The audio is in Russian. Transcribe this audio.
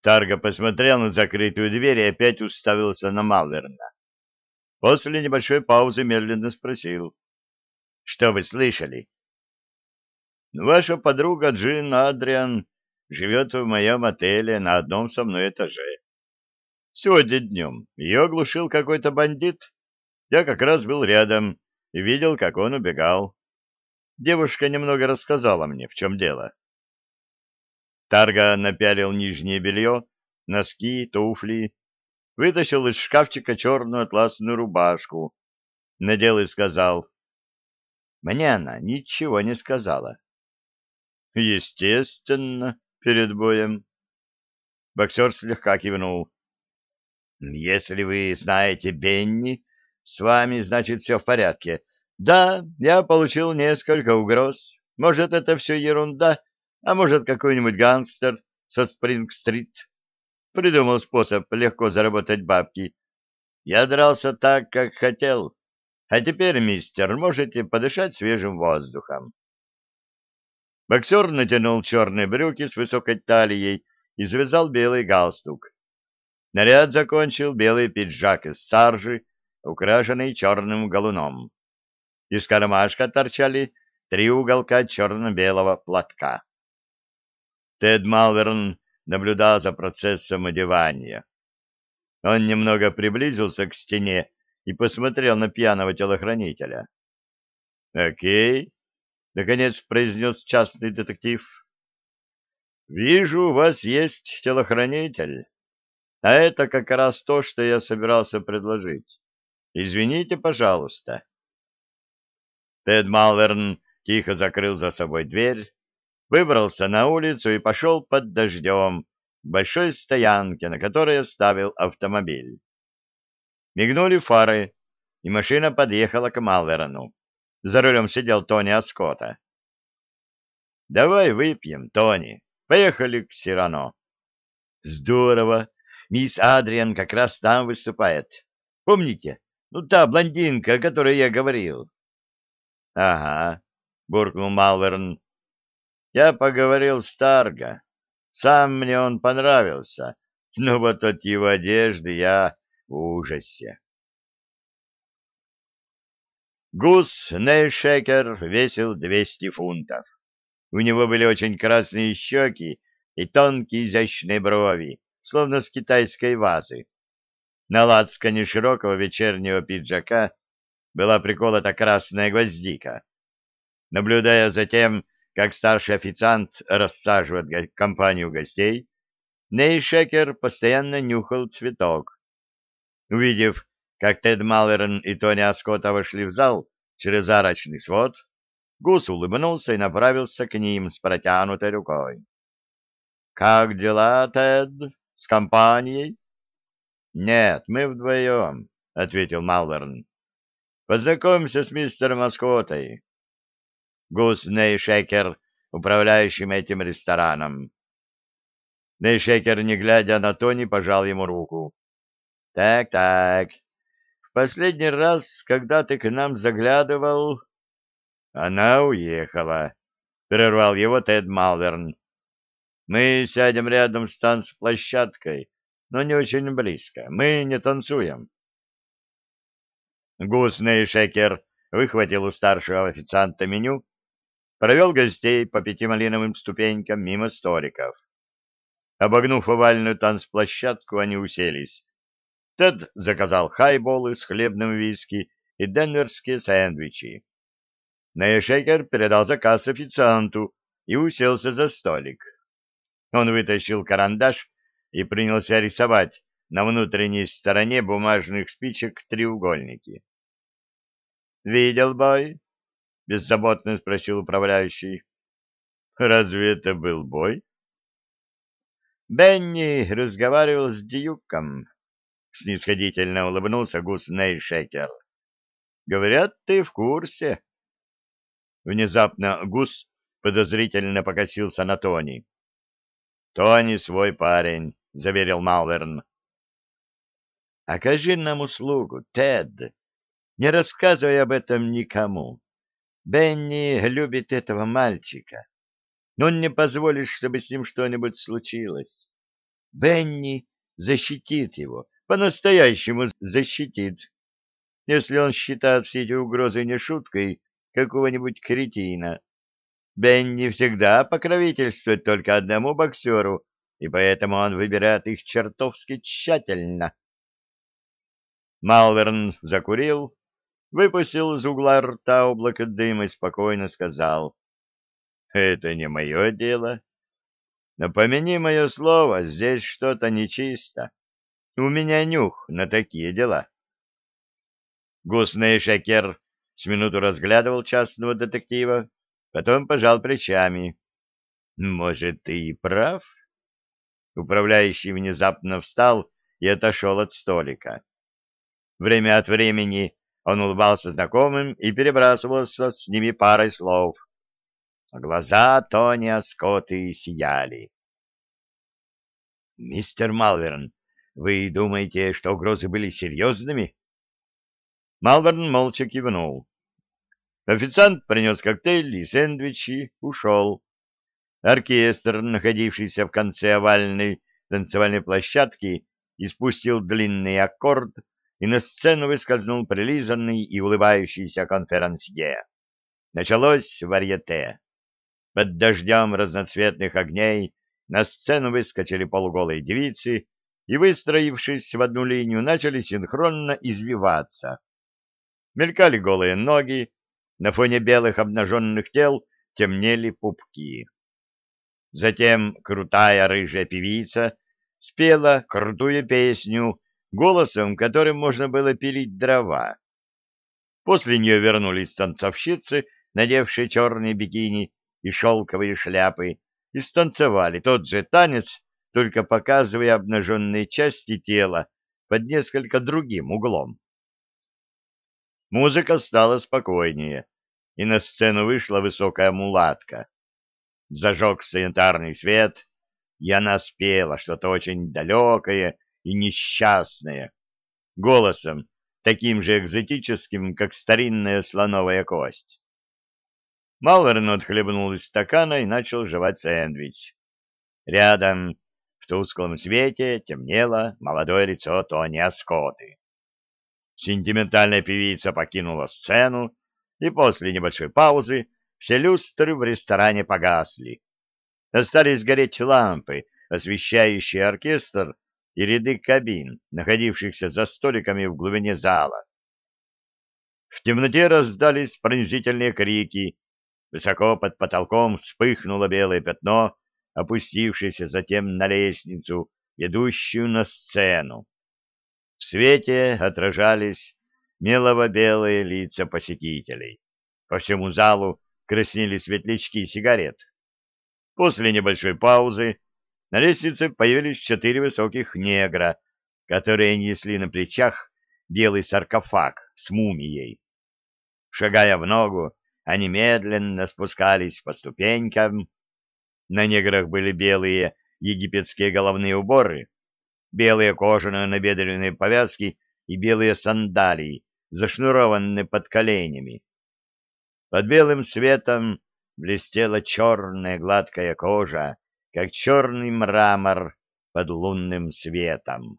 Тарго посмотрел на закрытую дверь и опять уставился на Малверна. После небольшой паузы медленно спросил. — Что вы слышали? — Ваша подруга Джин Адриан живет в моем отеле на одном со мной этаже. Сегодня днем ее оглушил какой-то бандит. Я как раз был рядом и видел, как он убегал. Девушка немного рассказала мне, в чем дело. Тарга напялил нижнее белье, носки, туфли, вытащил из шкафчика черную атласную рубашку, надел и сказал. Мне она ничего не сказала. Естественно, перед боем. Боксер слегка кивнул. Если вы знаете Бенни, с вами, значит, все в порядке. Да, я получил несколько угроз. Может, это все ерунда, а может, какой-нибудь гангстер со Спринг-стрит. Придумал способ легко заработать бабки. Я дрался так, как хотел. А теперь, мистер, можете подышать свежим воздухом. Боксер натянул черные брюки с высокой талией и завязал белый галстук. Наряд закончил белый пиджак из саржи, украшенный черным галуном. Из кармашка торчали три уголка черно-белого платка. Тед Малверн наблюдал за процессом одевания. Он немного приблизился к стене и посмотрел на пьяного телохранителя. «Окей», — наконец произнес частный детектив. «Вижу, у вас есть телохранитель, а это как раз то, что я собирался предложить. Извините, пожалуйста». Тед Малверн тихо закрыл за собой дверь, выбрался на улицу и пошел под дождем к большой стоянке, на которой оставил автомобиль. Мигнули фары, и машина подъехала к Малверону. За рулем сидел Тони Аскота. «Давай выпьем, Тони. Поехали к Сирано». «Здорово. Мисс Адриан как раз там выступает. Помните? Ну, та блондинка, о которой я говорил». Ага, буркнул Малверн. Я поговорил с Тарго. Сам мне он понравился, но вот от его одежды я в ужасе. Гус Нейшекер весил 200 фунтов. У него были очень красные щеки и тонкие изящные брови, словно с китайской вазы. На лацкане широкого вечернего пиджака была приколота красная гвоздика. Наблюдая за тем, как старший официант рассаживает компанию гостей, Нейшекер постоянно нюхал цветок. Увидев, как Тед Маллерн и Тони Аскотта вошли в зал через арочный свод, Гус улыбнулся и направился к ним с протянутой рукой. — Как дела, Тед? С компанией? — Нет, мы вдвоем, — ответил Малверн. Познакомься с мистером Маскотой. Гус Нейшекер, управляющим этим рестораном. Нейшекер, не глядя на Тони, пожал ему руку. Так, так. В последний раз, когда ты к нам заглядывал... Она уехала, — прервал его Тед Малверн. Мы сядем рядом с танцплощадкой, но не очень близко. Мы не танцуем. Гусный шекер выхватил у старшего официанта меню, провел гостей по пяти малиновым ступенькам мимо столиков. Обогнув овальную танцплощадку, они уселись. Тед заказал хайболы с хлебным виски и денверские сэндвичи. Нейшекер передал заказ официанту и уселся за столик. Он вытащил карандаш и принялся рисовать на внутренней стороне бумажных спичек треугольники. Видел бой? Беззаботно спросил управляющий. Разве это был бой? Бенни разговаривал с Дьюком. Снисходительно улыбнулся гус Нейшекер. Говорят, ты в курсе. Внезапно гус подозрительно покосился на Тони. Тони свой парень, заверил Малверн. Окажи нам услугу, Тед, не рассказывай об этом никому. Бенни любит этого мальчика, он не позволит, чтобы с ним что-нибудь случилось. Бенни защитит его, по-настоящему защитит, если он считает все эти угрозы не шуткой какого-нибудь кретина. Бенни всегда покровительствует только одному боксеру, и поэтому он выбирает их чертовски тщательно. Малверн закурил, выпустил из угла рта облако дыма и спокойно сказал, «Это не мое дело. Но помяни мое слово, здесь что-то нечисто. У меня нюх на такие дела». Гусный шекер с минуту разглядывал частного детектива, потом пожал плечами. «Может, ты и прав?» Управляющий внезапно встал и отошел от столика. Время от времени он улыбался знакомым и перебрасывался с ними парой слов. Глаза Тони Скотты сияли. «Мистер Малверн, вы думаете, что угрозы были серьезными?» Малверн молча кивнул. Официант принес коктейль и сэндвичи, ушел. Оркестр, находившийся в конце овальной танцевальной площадки, испустил длинный аккорд, и на сцену выскользнул прилизанный и улыбающийся конферансье. Началось варьете. Под дождем разноцветных огней на сцену выскочили полуголые девицы и, выстроившись в одну линию, начали синхронно извиваться. Мелькали голые ноги, на фоне белых обнаженных тел темнели пупки. Затем крутая рыжая певица спела крутую песню голосом, которым можно было пилить дрова. После нее вернулись танцовщицы, надевшие черные бикини и шелковые шляпы, и станцевали тот же танец, только показывая обнаженные части тела под несколько другим углом. Музыка стала спокойнее, и на сцену вышла высокая мулатка. Зажегся янтарный свет, и она спела что-то очень далекое и несчастное, голосом, таким же экзотическим, как старинная слоновая кость. Малверн отхлебнул из стакана и начал жевать сэндвич. Рядом, в тусклом свете, темнело молодое лицо Тони Аскоты. Сентиментальная певица покинула сцену, и после небольшой паузы все люстры в ресторане погасли. Остались гореть лампы, освещающие оркестр и ряды кабин, находившихся за столиками в глубине зала. В темноте раздались пронзительные крики, Высоко под потолком вспыхнуло белое пятно, опустившееся затем на лестницу, ведущую на сцену. В свете отражались мелово-белые лица посетителей. По всему залу краснели светлячки сигарет. После небольшой паузы на лестнице появились четыре высоких негра, которые несли на плечах белый саркофаг с мумией. Шагая в ногу, они медленно спускались по ступенькам. На неграх были белые египетские головные уборы, белые кожаные набедренные повязки и белые сандалии, зашнурованные под коленями. Под белым светом блестела черная гладкая кожа, как черный мрамор под лунным светом.